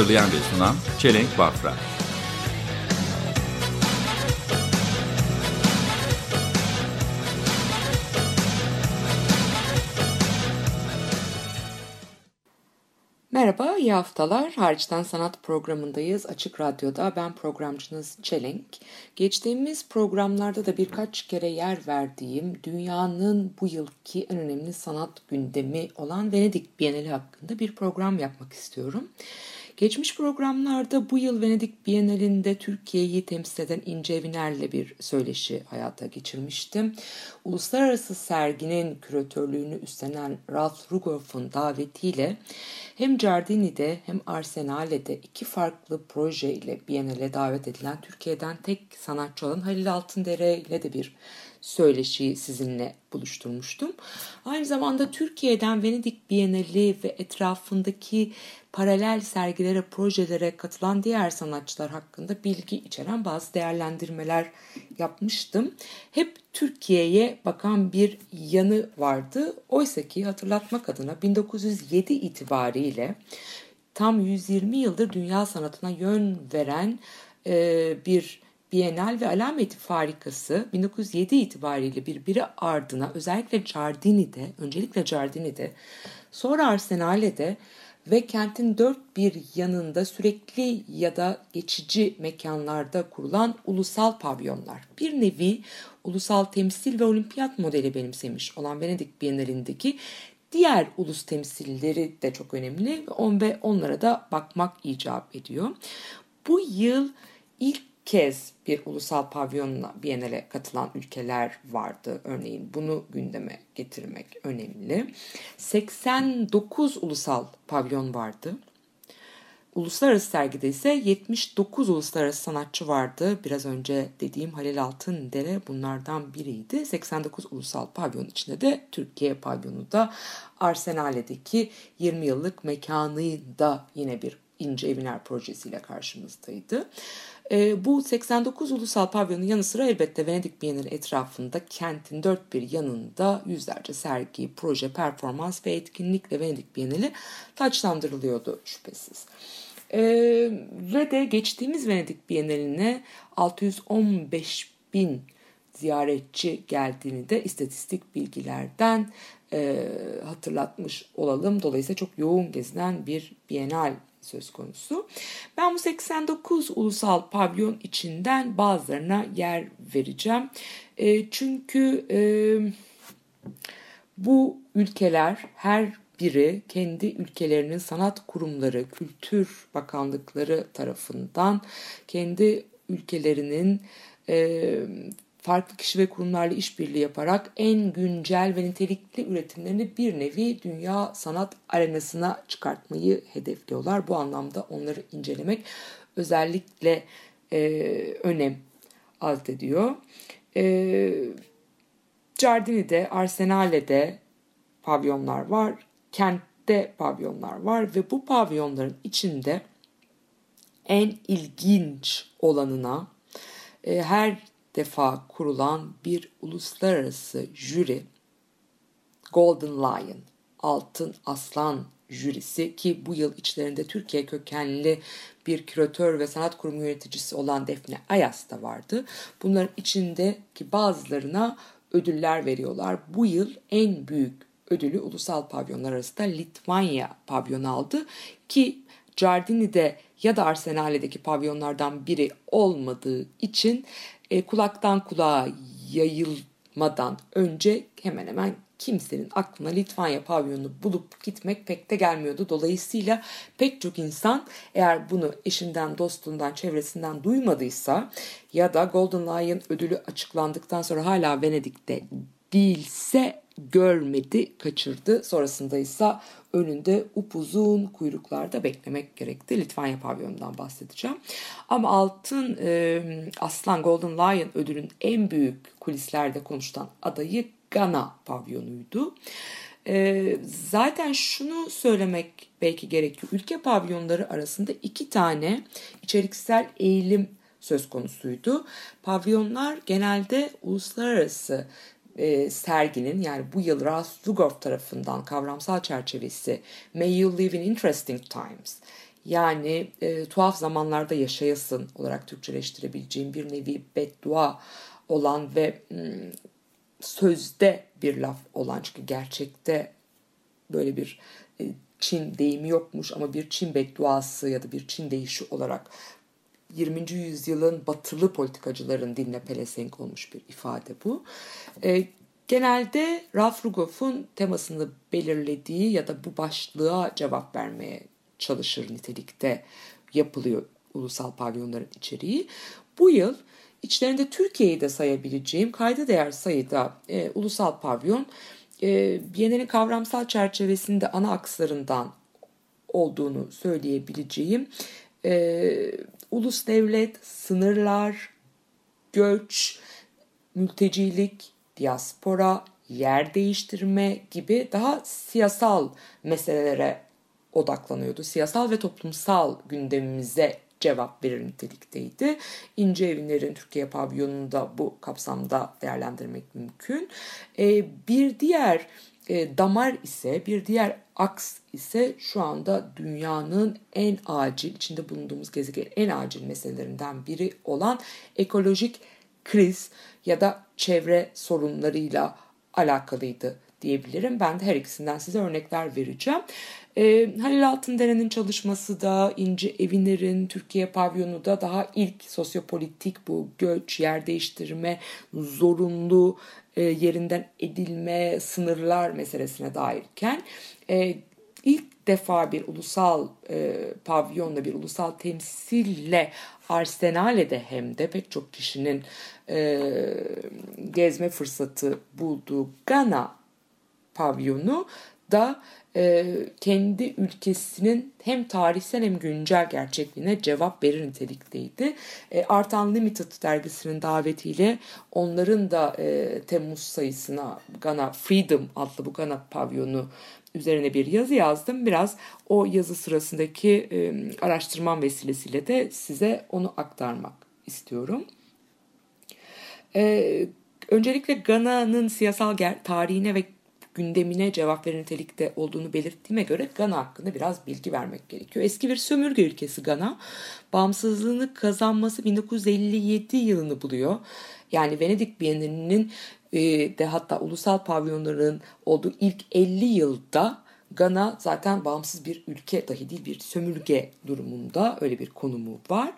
Hazırlayan ve sunan Çelenk Bafra Merhaba, iyi haftalar. Hariçten Sanat programındayız. Açık Radyo'da ben programcınız Çelenk. Geçtiğimiz programlarda da birkaç kere yer verdiğim dünyanın bu yılki en önemli sanat gündemi olan Venedik Bienali hakkında bir program yapmak istiyorum. Geçmiş programlarda bu yıl Venedik Bienalinde Türkiye'yi temsil eden İnce Eviner'le bir söyleşi hayata geçirmiştim. Uluslararası serginin küratörlüğünü üstlenen Ralph Rugoff'un davetiyle hem Giardini'de hem Arsenale'de iki farklı proje ile Biennale davet edilen Türkiye'den tek sanatçı olan Halil Altındere ile de bir söyleşiyi sizinle buluşturmuştum. Aynı zamanda Türkiye'den Venedik Bienali ve etrafındaki paralel sergilere, projelere katılan diğer sanatçılar hakkında bilgi içeren bazı değerlendirmeler yapmıştım. Hep Türkiye'ye bakan bir yanı vardı. Oysa ki hatırlatmak adına 1907 itibariyle tam 120 yıldır dünya sanatına yön veren bir Bienal ve alameti farikası 1907 itibariyle birbiri ardına özellikle Giardini'de, öncelikle Giardini'de, sonra Arsenale'de ve kentin dört bir yanında sürekli ya da geçici mekanlarda kurulan ulusal pavyonlar. Bir nevi ulusal temsil ve olimpiyat modeli benimsemiş olan Venedik Bienalindeki diğer ulus temsilleri de çok önemli ve onlara da bakmak icap ediyor. Bu yıl ilk kez bir ulusal pavyonla Biennale katılan ülkeler vardı. Örneğin bunu gündeme getirmek önemli. 89 ulusal pavyon vardı. Uluslararası sergide ise 79 uluslararası sanatçı vardı. Biraz önce dediğim Halil Altındere bunlardan biriydi. 89 ulusal pavyon içinde de Türkiye pavyonu da Arsenale'deki 20 yıllık mekanı da yine bir İnce Eviner projesiyle karşımızdaydı. E, bu 89 ulusal pavyonun yanı sıra elbette Venedik Bienali etrafında kentin dört bir yanında yüzlerce sergi, proje, performans ve etkinlikle Venedik Bienali taçlandırılıyordu şüphesiz. E, ve de geçtiğimiz Venedik Bienaline 615 bin ziyaretçi geldiğini de istatistik bilgilerden e, hatırlatmış olalım. Dolayısıyla çok yoğun gezilen bir Bienal söz konusu. Ben bu 89 ulusal pavyon içinden bazılarına yer vereceğim. E, çünkü e, bu ülkeler her biri kendi ülkelerinin sanat kurumları, kültür bakanlıkları tarafından kendi ülkelerinin e, farklı kişi ve kurumlarla işbirliği yaparak en güncel ve nitelikli üretimlerini bir nevi dünya sanat arenasına çıkartmayı hedefliyorlar. Bu anlamda onları incelemek özellikle e, önem alt ediyor. E, Giardini'de, Arsenale'de pavyonlar var, kentte pavyonlar var ve bu pavyonların içinde en ilginç olanına e, her defa kurulan bir uluslararası jüri Golden Lion, Altın Aslan jürisi ki bu yıl içlerinde Türkiye kökenli bir küratör ve sanat kurumu yöneticisi olan Defne Ayas da vardı. Bunların içindeki bazılarına ödüller veriyorlar. Bu yıl en büyük ödülü ulusal pavyonlar arasında Litvanya pavyonu aldı ki Giardini'de ya da Arsenale'deki pavyonlardan biri olmadığı için e, kulaktan kulağa yayılmadan önce hemen hemen kimsenin aklına Litvanya pavyonunu bulup gitmek pek de gelmiyordu. Dolayısıyla pek çok insan eğer bunu eşinden, dostundan, çevresinden duymadıysa ya da Golden Lion ödülü açıklandıktan sonra hala Venedik'te değilse görmedi, kaçırdı. Sonrasında ise önünde upuzun kuyruklarda beklemek gerekti. Litvanya pavyonundan bahsedeceğim. Ama Altın e, Aslan Golden Lion ödülün en büyük kulislerde konuşulan adayı Gana pavyonuydu. E, zaten şunu söylemek belki gerekiyor. Ülke pavyonları arasında iki tane içeriksel eğilim söz konusuydu. Pavyonlar genelde uluslararası e, serginin yani bu yıl Ralph Lugov tarafından kavramsal çerçevesi May You Live in Interesting Times yani e, tuhaf zamanlarda yaşayasın olarak Türkçeleştirebileceğim bir nevi beddua olan ve m, sözde bir laf olan çünkü gerçekte böyle bir e, Çin deyimi yokmuş ama bir Çin bedduası ya da bir Çin deyişi olarak 20. yüzyılın batılı politikacıların diline pelesenk olmuş bir ifade bu. E, genelde Ralph Rugoff'un temasını belirlediği ya da bu başlığa cevap vermeye çalışır nitelikte yapılıyor ulusal pavyonların içeriği. Bu yıl içlerinde Türkiye'yi de sayabileceğim kayda değer sayıda e, ulusal pavyon e, Biennial'in kavramsal çerçevesinde ana akslarından olduğunu söyleyebileceğim e, ulus devlet, sınırlar, göç, mültecilik, diaspora, yer değiştirme gibi daha siyasal meselelere odaklanıyordu. Siyasal ve toplumsal gündemimize cevap verir nitelikteydi. İnce Evinler'in Türkiye pavyonunu bu kapsamda değerlendirmek mümkün. Ee, bir diğer e, damar ise bir diğer aks ise şu anda dünyanın en acil içinde bulunduğumuz gezegenin en acil meselelerinden biri olan ekolojik kriz ya da çevre sorunlarıyla alakalıydı diyebilirim. Ben de her ikisinden size örnekler vereceğim. E, Halil Altındere'nin çalışması da İnci Eviner'in Türkiye pavyonu da daha ilk sosyopolitik bu göç, yer değiştirme, zorunlu e, yerinden edilme, sınırlar meselesine dairken e, ilk defa bir ulusal e, pavyonla bir ulusal temsille Arsenal'e de hem de pek çok kişinin e, gezme fırsatı bulduğu Gana pavyonu da e, kendi ülkesinin hem tarihsel hem güncel gerçekliğine cevap verir nitelikteydi. E, Art Unlimited dergisinin davetiyle onların da e, Temmuz sayısına Ghana Freedom adlı bu Ghana pavyonu üzerine bir yazı yazdım. Biraz o yazı sırasındaki e, araştırmam vesilesiyle de size onu aktarmak istiyorum. E, öncelikle Gana'nın siyasal tarihine ve gündemine cevap veren nitelikte olduğunu belirttiğime göre Gana hakkında biraz bilgi vermek gerekiyor. Eski bir sömürge ülkesi Gana. Bağımsızlığını kazanması 1957 yılını buluyor. Yani Venedik Bienalinin e, de hatta ulusal pavyonların olduğu ilk 50 yılda Gana zaten bağımsız bir ülke dahi değil bir sömürge durumunda öyle bir konumu var.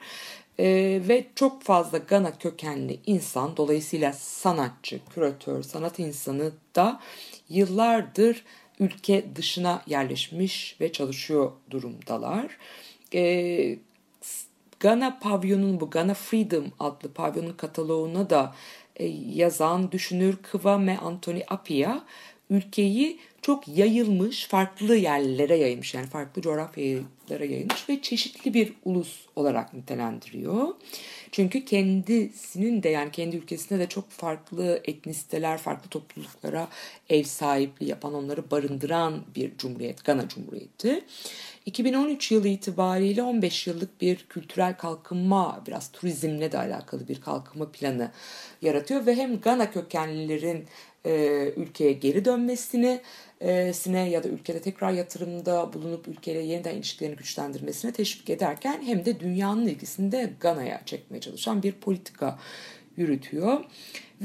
Ee, ve çok fazla Gana kökenli insan dolayısıyla sanatçı, küratör, sanat insanı da yıllardır ülke dışına yerleşmiş ve çalışıyor durumdalar. Ee, Gana pavyonun bu Gana Freedom adlı pavyonun kataloğuna da e, yazan düşünür Kıvame Anthony Apia ülkeyi çok yayılmış, farklı yerlere yayılmış yani farklı coğrafyalara yayılmış ve çeşitli bir ulus olarak nitelendiriyor. Çünkü kendisinin de yani kendi ülkesinde de çok farklı etnisiteler, farklı topluluklara ev sahipliği yapan, onları barındıran bir cumhuriyet, Gana Cumhuriyeti. 2013 yılı itibariyle 15 yıllık bir kültürel kalkınma, biraz turizmle de alakalı bir kalkınma planı yaratıyor ve hem Gana kökenlilerin e, ülkeye geri dönmesini sine ya da ülkede tekrar yatırımda bulunup ülkeyle yeniden ilişkilerini güçlendirmesine teşvik ederken hem de dünyanın ilgisini de Gana'ya çekmeye çalışan bir politika yürütüyor.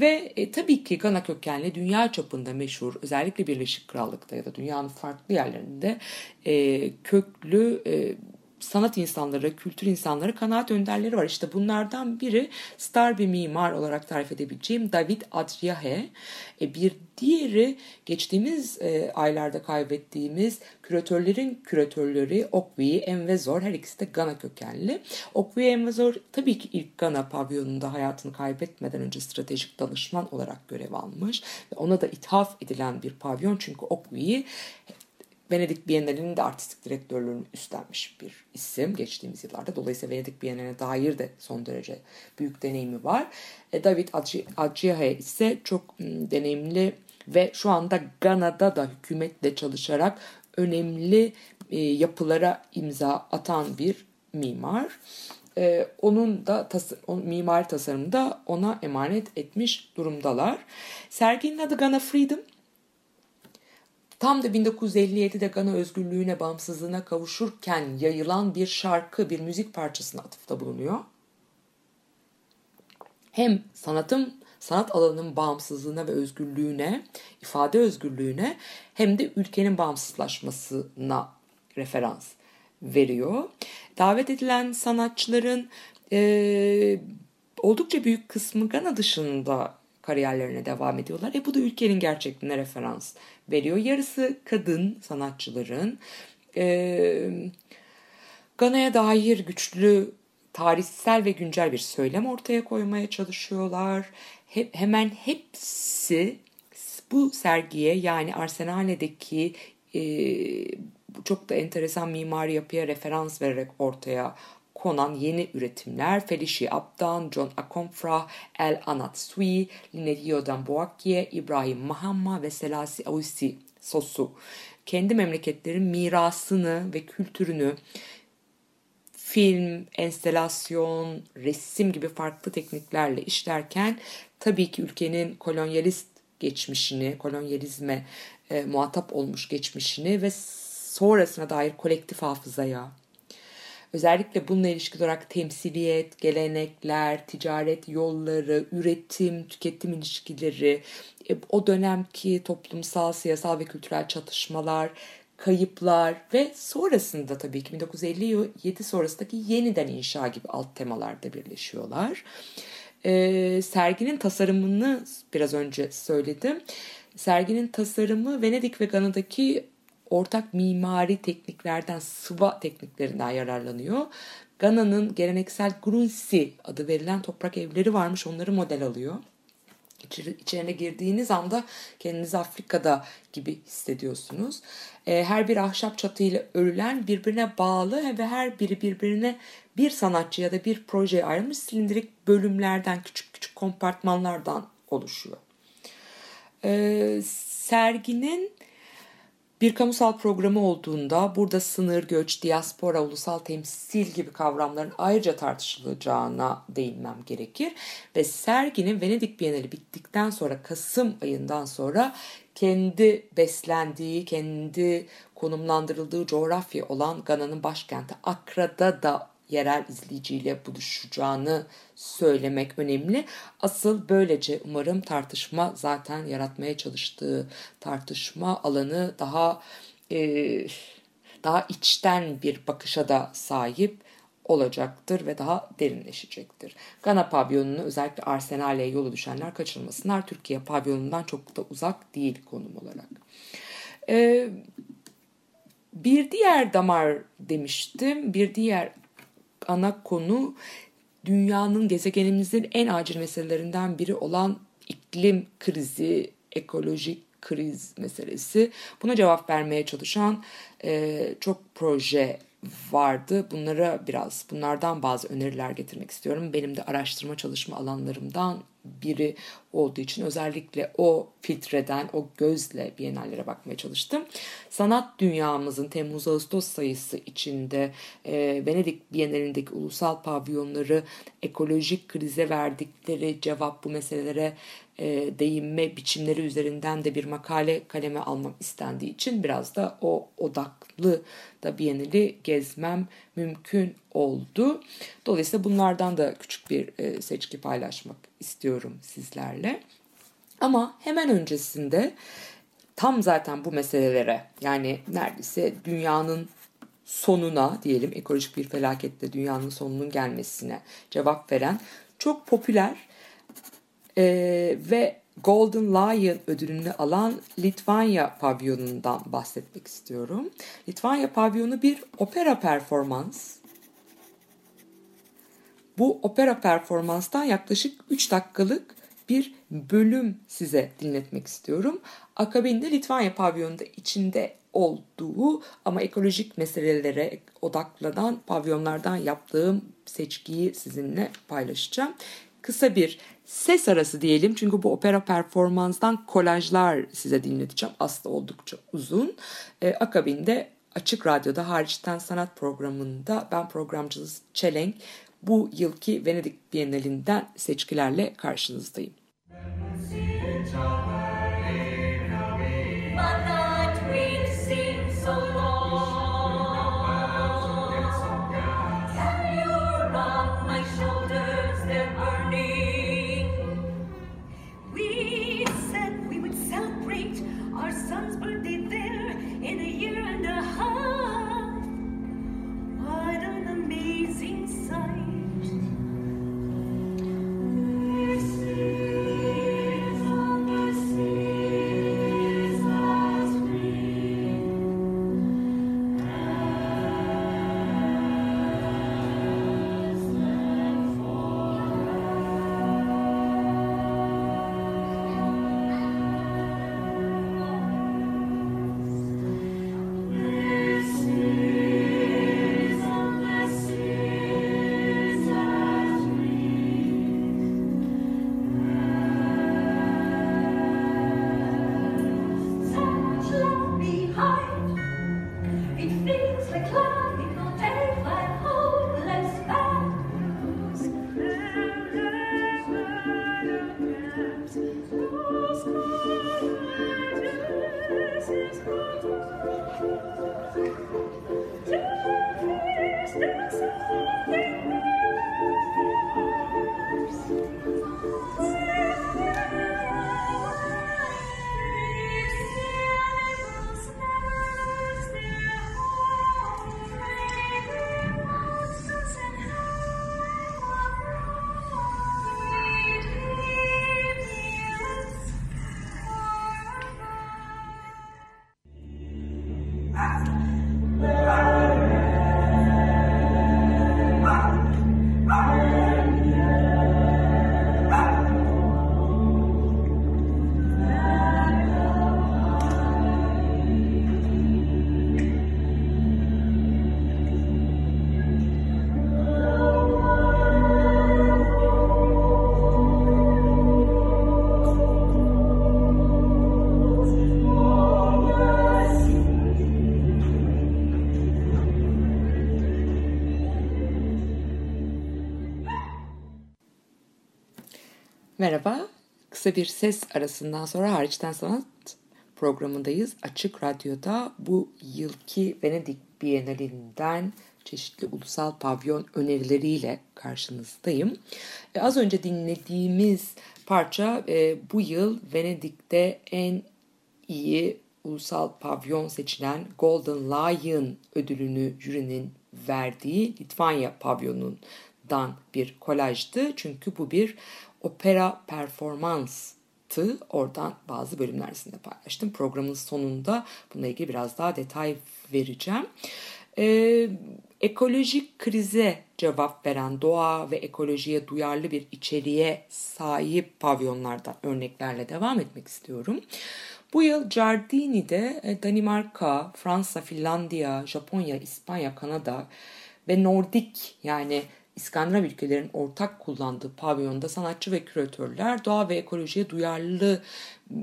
Ve e, tabii ki Gana kökenli dünya çapında meşhur özellikle Birleşik Krallık'ta ya da dünyanın farklı yerlerinde e, köklü e, sanat insanları, kültür insanları, kanaat önderleri var. İşte bunlardan biri star bir mimar olarak tarif edebileceğim David Adriahe. E, bir diğeri geçtiğimiz e, aylarda kaybettiğimiz küratörlerin küratörleri Okwi Envezor. Her ikisi de Gana kökenli. Okwi Envezor tabii ki ilk Gana pavyonunda hayatını kaybetmeden önce stratejik danışman olarak görev almış. Ve ona da ithaf edilen bir pavyon çünkü Okwi'yi Venedik Bienalinin de artistik direktörlüğünü üstlenmiş bir isim geçtiğimiz yıllarda. Dolayısıyla Venedik Bienali'ne dair de son derece büyük deneyimi var. E, David Adjiahe ise çok m, deneyimli ve şu anda Gana'da da hükümetle çalışarak önemli e, yapılara imza atan bir mimar. E, onun da tas on, mimari tasarımı da ona emanet etmiş durumdalar. Serginin adı Gana Freedom. Tam da 1957'de Gana özgürlüğüne, bağımsızlığına kavuşurken yayılan bir şarkı, bir müzik parçasına atıfta bulunuyor. Hem sanatım, sanat alanının bağımsızlığına ve özgürlüğüne, ifade özgürlüğüne hem de ülkenin bağımsızlaşmasına referans veriyor. Davet edilen sanatçıların e, oldukça büyük kısmı Gana dışında kariyerlerine devam ediyorlar. E bu da ülkenin gerçekliğine referans veriyor. Yarısı kadın sanatçıların. E, Gana'ya dair güçlü tarihsel ve güncel bir söylem ortaya koymaya çalışıyorlar. He, hemen hepsi bu sergiye yani Arsenale'deki e, çok da enteresan mimari yapıya referans vererek ortaya konan yeni üretimler Felici Abdan, John Akomfrah, El Anatsui, Linedio Damboakie, İbrahim Mahamma ve Selasi Ausi Sosu. Kendi memleketlerin mirasını ve kültürünü film, enstelasyon, resim gibi farklı tekniklerle işlerken tabii ki ülkenin kolonyalist geçmişini, kolonyalizme e, muhatap olmuş geçmişini ve sonrasına dair kolektif hafızaya, özellikle bununla ilişkili olarak temsiliyet, gelenekler, ticaret yolları, üretim, tüketim ilişkileri, e, o dönemki toplumsal, siyasal ve kültürel çatışmalar, kayıplar ve sonrasında tabii ki 1957 sonrasındaki yeniden inşa gibi alt temalarda birleşiyorlar. Ee, serginin tasarımını biraz önce söyledim. Serginin tasarımı Venedik ve Gana'daki ortak mimari tekniklerden, sıva tekniklerinden yararlanıyor. Gana'nın geleneksel Grunsi adı verilen toprak evleri varmış onları model alıyor. İçerine girdiğiniz anda kendinizi Afrika'da gibi hissediyorsunuz. Her bir ahşap çatıyla örülen birbirine bağlı ve her biri birbirine bir sanatçı ya da bir projeye ayrılmış silindirik bölümlerden, küçük küçük kompartmanlardan oluşuyor. Serginin bir kamusal programı olduğunda burada sınır, göç, diaspora, ulusal temsil gibi kavramların ayrıca tartışılacağına değinmem gerekir. Ve serginin Venedik Bienali bittikten sonra Kasım ayından sonra kendi beslendiği, kendi konumlandırıldığı coğrafya olan Gana'nın başkenti Akra'da da yerel izleyiciyle buluşacağını söylemek önemli. Asıl böylece umarım tartışma zaten yaratmaya çalıştığı tartışma alanı daha e, daha içten bir bakışa da sahip olacaktır ve daha derinleşecektir. Gana pavyonunu özellikle Arsenal'e yolu düşenler kaçırmasınlar. Türkiye pavyonundan çok da uzak değil konum olarak. Ee, bir diğer damar demiştim. Bir diğer ana konu dünyanın gezegenimizin en acil meselelerinden biri olan iklim krizi, ekolojik kriz meselesi. Buna cevap vermeye çalışan e, çok proje vardı. Bunlara biraz, bunlardan bazı öneriler getirmek istiyorum. Benim de araştırma çalışma alanlarımdan biri olduğu için özellikle o filtreden, o gözle bienallere bakmaya çalıştım. Sanat dünyamızın Temmuz-Ağustos sayısı içinde e, Venedik Bienalindeki ulusal pavyonları ekolojik krize verdikleri cevap bu meselelere e, değinme biçimleri üzerinden de bir makale kaleme almam istendiği için biraz da o odaklı da Biennale'i gezmem mümkün oldu. Dolayısıyla bunlardan da küçük bir e, seçki paylaşmak istiyorum sizlerle. Ama hemen öncesinde tam zaten bu meselelere yani neredeyse dünyanın sonuna diyelim ekolojik bir felakette dünyanın sonunun gelmesine cevap veren çok popüler e, ve Golden Lion ödülünü alan Litvanya pavyonundan bahsetmek istiyorum. Litvanya pavyonu bir opera performans. Bu opera performanstan yaklaşık 3 dakikalık bir bölüm size dinletmek istiyorum. Akabinde Litvanya pavyonunda içinde olduğu ama ekolojik meselelere odaklanan pavyonlardan yaptığım seçkiyi sizinle paylaşacağım. Kısa bir ses arası diyelim çünkü bu opera performanstan kolajlar size dinleteceğim. Aslında oldukça uzun. Ee, akabinde Açık Radyo'da hariçten sanat programında ben programcınız Çelenk bu yılki Venedik Bienalinden seçkilerle karşınızdayım. But kısa bir ses arasından sonra hariçten sanat programındayız. Açık Radyo'da bu yılki Venedik Bienalinden çeşitli ulusal pavyon önerileriyle karşınızdayım. E, az önce dinlediğimiz parça e, bu yıl Venedik'te en iyi ulusal pavyon seçilen Golden Lion ödülünü jürinin verdiği Litvanya pavyonundan bir kolajdı. Çünkü bu bir opera performanstı. Oradan bazı bölümler sizinle paylaştım. Programın sonunda bununla ilgili biraz daha detay vereceğim. Ee, ekolojik krize cevap veren doğa ve ekolojiye duyarlı bir içeriğe sahip pavyonlardan örneklerle devam etmek istiyorum. Bu yıl Giardini'de e, Danimarka, Fransa, Finlandiya, Japonya, İspanya, Kanada ve Nordik yani İskandinav ülkelerin ortak kullandığı pavyonda sanatçı ve küratörler doğa ve ekolojiye duyarlı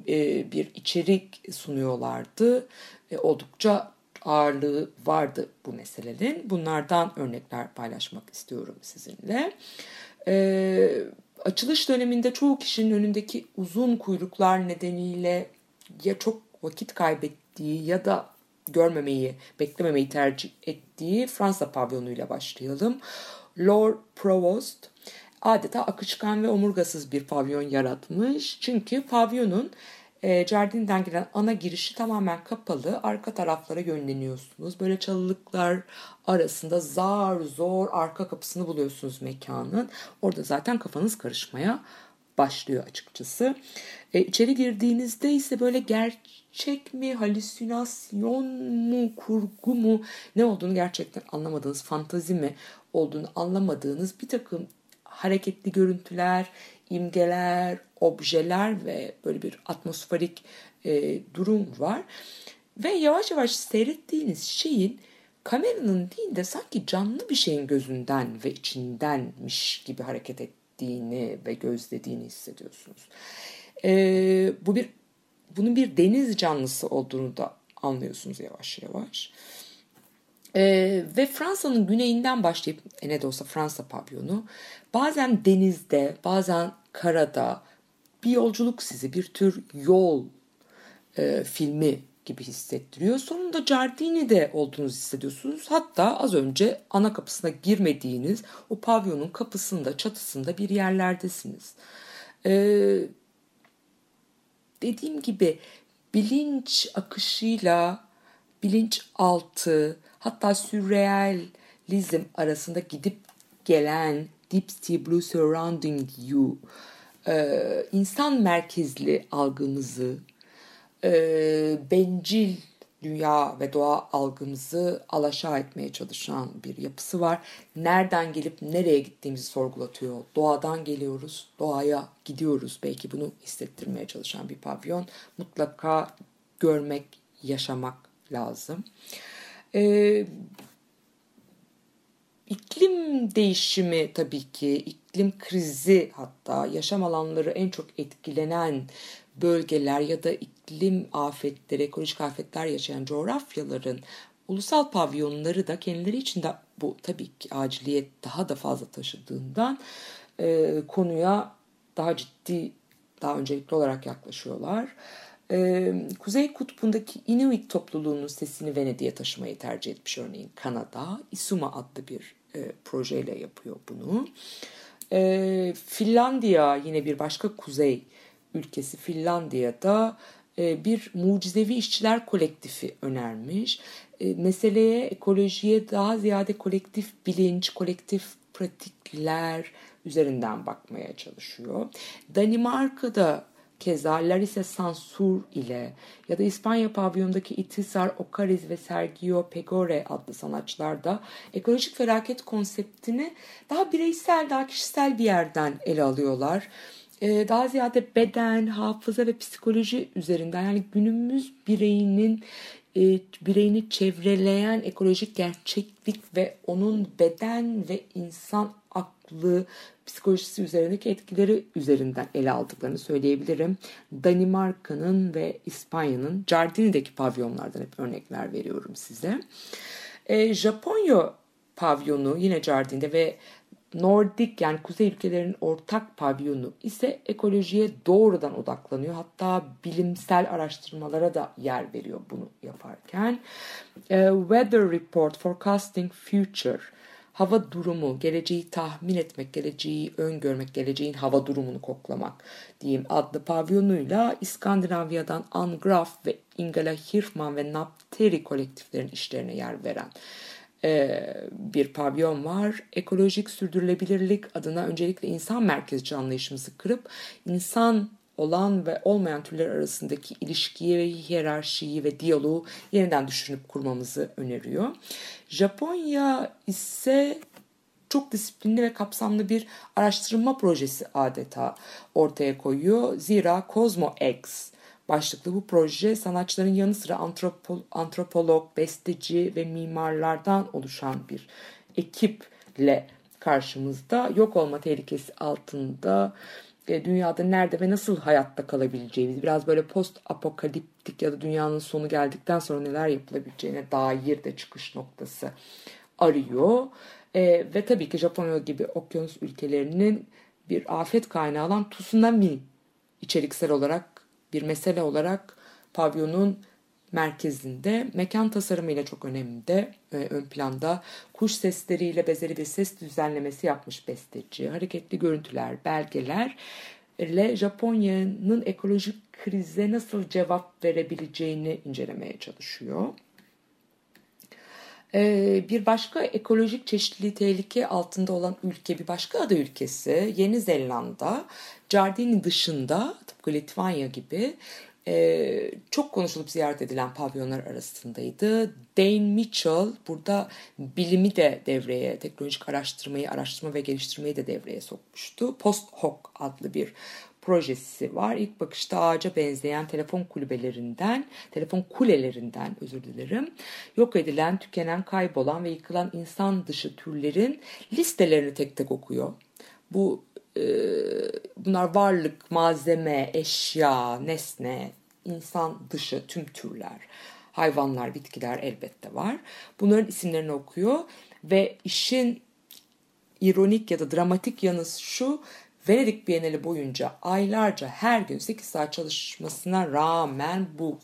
e, bir içerik sunuyorlardı. E, oldukça ağırlığı vardı bu meselelerin. Bunlardan örnekler paylaşmak istiyorum sizinle. E, açılış döneminde çoğu kişinin önündeki uzun kuyruklar nedeniyle ya çok vakit kaybettiği ya da görmemeyi, beklememeyi tercih ettiği Fransa pavyonuyla başlayalım. Lord Provost adeta akışkan ve omurgasız bir pavyon yaratmış. Çünkü pavyonun E, Jardin'den gelen ana girişi tamamen kapalı. Arka taraflara yönleniyorsunuz. Böyle çalılıklar arasında zar zor arka kapısını buluyorsunuz mekanın. Orada zaten kafanız karışmaya başlıyor açıkçası. E, içeri girdiğinizde ise böyle gerçek mi, halüsinasyon mu, kurgu mu ne olduğunu gerçekten anlamadığınız, fantazi mi olduğunu anlamadığınız bir takım hareketli görüntüler, imgeler, objeler ve böyle bir atmosferik e, durum var. Ve yavaş yavaş seyrettiğiniz şeyin kameranın değil de sanki canlı bir şeyin gözünden ve içindenmiş gibi hareket ettiğini ve gözlediğini hissediyorsunuz. E, bu bir bunun bir deniz canlısı olduğunu da anlıyorsunuz yavaş yavaş. Ee, ve Fransa'nın güneyinden başlayıp e, ne de olsa Fransa pavyonu bazen denizde bazen karada bir yolculuk sizi bir tür yol e, filmi gibi hissettiriyor. Sonunda Giardini'de olduğunuzu hissediyorsunuz. Hatta az önce ana kapısına girmediğiniz o pavyonun kapısında çatısında bir yerlerdesiniz. Ee, dediğim gibi bilinç akışıyla bilinç altı hatta sürrealizm arasında gidip gelen Deep Sea Blue Surrounding You e, insan merkezli algımızı e, bencil dünya ve doğa algımızı alaşağı etmeye çalışan bir yapısı var. Nereden gelip nereye gittiğimizi sorgulatıyor. Doğadan geliyoruz, doğaya gidiyoruz. Belki bunu hissettirmeye çalışan bir pavyon. Mutlaka görmek, yaşamak lazım. Ee, iklim değişimi tabii ki, iklim krizi hatta yaşam alanları en çok etkilenen bölgeler ya da iklim afetleri, ekolojik afetler yaşayan coğrafyaların ulusal pavyonları da kendileri içinde bu tabii ki aciliyet daha da fazla taşıdığından e, konuya daha ciddi, daha öncelikli olarak yaklaşıyorlar. Ee, Kuzey Kutbu'ndaki Inuit topluluğunun sesini Venedik'e taşımayı tercih etmiş örneğin Kanada. Isuma adlı bir e, projeyle yapıyor bunu. E, Finlandiya yine bir başka kuzey ülkesi Finlandiya'da e, bir mucizevi işçiler kolektifi önermiş. E, meseleye, ekolojiye daha ziyade kolektif bilinç, kolektif pratikler üzerinden bakmaya çalışıyor. Danimarka'da Keza Larissa Sansur ile ya da İspanya pavyondaki Itisar Okariz ve Sergio Pegore adlı sanatçılar da ekolojik felaket konseptini daha bireysel, daha kişisel bir yerden ele alıyorlar. Ee, daha ziyade beden, hafıza ve psikoloji üzerinden yani günümüz bireyinin e, bireyini çevreleyen ekolojik gerçeklik ve onun beden ve insan aklı psikolojisi üzerindeki etkileri üzerinden ele aldıklarını söyleyebilirim. Danimarka'nın ve İspanya'nın Giardini'deki pavyonlardan hep örnekler veriyorum size. E, Japonya pavyonu yine Giardini'de ve Nordik yani kuzey ülkelerinin ortak pavyonu ise ekolojiye doğrudan odaklanıyor. Hatta bilimsel araştırmalara da yer veriyor bunu yaparken. E, Weather Report Forecasting Future hava durumu, geleceği tahmin etmek, geleceği öngörmek, geleceğin hava durumunu koklamak diyeyim adlı pavyonuyla İskandinavya'dan Ann Graf ve Ingela Hirfman ve Napteri kolektiflerin işlerine yer veren bir pavyon var. Ekolojik sürdürülebilirlik adına öncelikle insan merkezci anlayışımızı kırıp insan olan ve olmayan türler arasındaki ilişkiyi ve hiyerarşiyi ve diyaloğu yeniden düşünüp kurmamızı öneriyor. Japonya ise çok disiplinli ve kapsamlı bir araştırma projesi adeta ortaya koyuyor. Zira Cosmo X başlıklı bu proje sanatçıların yanı sıra antropo, antropolog, besteci ve mimarlardan oluşan bir ekiple karşımızda yok olma tehlikesi altında dünyada nerede ve nasıl hayatta kalabileceğimiz biraz böyle post apokaliptik ya da dünyanın sonu geldikten sonra neler yapılabileceğine dair de çıkış noktası arıyor. E, ve tabii ki Japonya gibi okyanus ülkelerinin bir afet kaynağı olan tsunami içeriksel olarak bir mesele olarak pavyonun merkezinde. Mekan tasarımıyla çok önemli. E, ön planda kuş sesleriyle bezeli bir ses düzenlemesi yapmış besteci. Hareketli görüntüler belgeler ile Japonya'nın ekolojik krize nasıl cevap verebileceğini incelemeye çalışıyor. Ee, bir başka ekolojik çeşitliliği tehlike altında olan ülke, bir başka ada ülkesi Yeni Zelanda, Jardini dışında tıpkı Litvanya gibi e, çok konuşulup ziyaret edilen pavyonlar arasındaydı. Dane Mitchell burada bilimi de devreye, teknolojik araştırmayı, araştırma ve geliştirmeyi de devreye sokmuştu. Post Hoc adlı bir projesi var. İlk bakışta ağaca benzeyen telefon kulübelerinden, telefon kulelerinden özür dilerim. Yok edilen, tükenen, kaybolan ve yıkılan insan dışı türlerin listelerini tek tek okuyor. Bu bunlar varlık, malzeme, eşya, nesne, insan dışı tüm türler. Hayvanlar, bitkiler elbette var. Bunların isimlerini okuyor ve işin ironik ya da dramatik yanı şu Venedik Bienali boyunca aylarca her gün 8 saat çalışmasına rağmen bu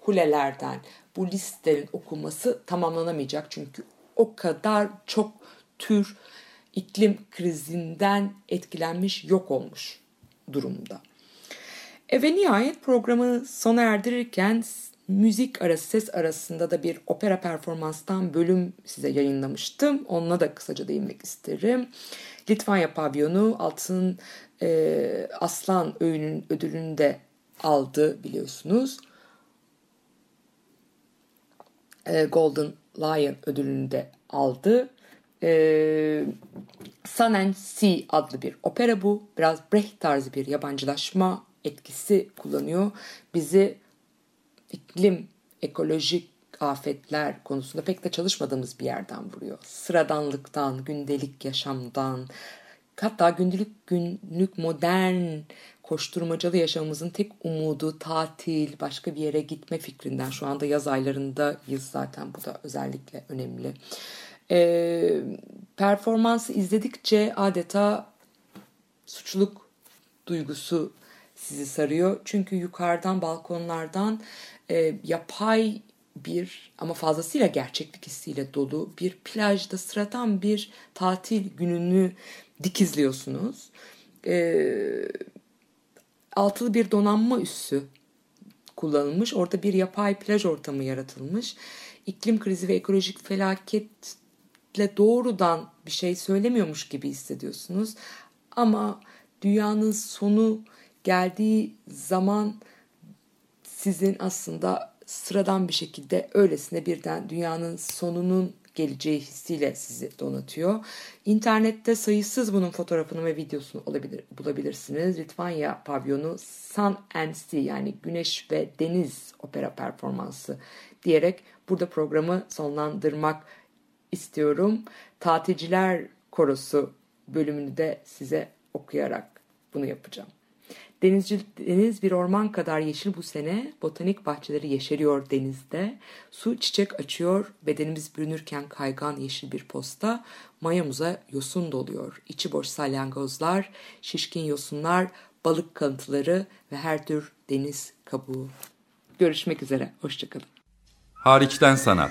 kulelerden bu listelerin okunması tamamlanamayacak. Çünkü o kadar çok tür iklim krizinden etkilenmiş, yok olmuş durumda. E ve nihayet programı sona erdirirken müzik arası, ses arasında da bir opera performanstan bölüm size yayınlamıştım. Onunla da kısaca değinmek isterim. Litvanya Pavyonu Altın e, Aslan Öğünün ödülünü de aldı biliyorsunuz. E, Golden Lion ödülünü de aldı. E, Sun and Sea adlı bir opera bu. Biraz Brecht tarzı bir yabancılaşma etkisi kullanıyor. Bizi iklim, ekolojik afetler konusunda pek de çalışmadığımız bir yerden vuruyor. Sıradanlıktan, gündelik yaşamdan, hatta gündelik günlük modern koşturmacalı yaşamımızın tek umudu tatil, başka bir yere gitme fikrinden. Şu anda yaz aylarındayız zaten bu da özellikle önemli. Ee, performansı izledikçe adeta suçluluk duygusu sizi sarıyor. Çünkü yukarıdan balkonlardan e, yapay bir ama fazlasıyla gerçeklik hissiyle dolu bir plajda sıradan bir tatil gününü dikizliyorsunuz. E, altılı bir donanma üssü kullanılmış. Orada bir yapay plaj ortamı yaratılmış. İklim krizi ve ekolojik felaketle doğrudan bir şey söylemiyormuş gibi hissediyorsunuz. Ama dünyanın sonu geldiği zaman sizin aslında sıradan bir şekilde öylesine birden dünyanın sonunun geleceği hissiyle sizi donatıyor. İnternette sayısız bunun fotoğrafını ve videosunu olabilir, bulabilirsiniz. Litvanya pavyonu Sun and Sea yani Güneş ve Deniz opera performansı diyerek burada programı sonlandırmak istiyorum. Tatilciler Korosu bölümünü de size okuyarak bunu yapacağım. Denizci, deniz bir orman kadar yeşil bu sene, botanik bahçeleri yeşeriyor denizde. Su çiçek açıyor, bedenimiz bürünürken kaygan yeşil bir posta, mayamuza yosun doluyor. İçi boş salyangozlar, şişkin yosunlar, balık kanıtları ve her tür deniz kabuğu. Görüşmek üzere, hoşçakalın. Hariçten sanat.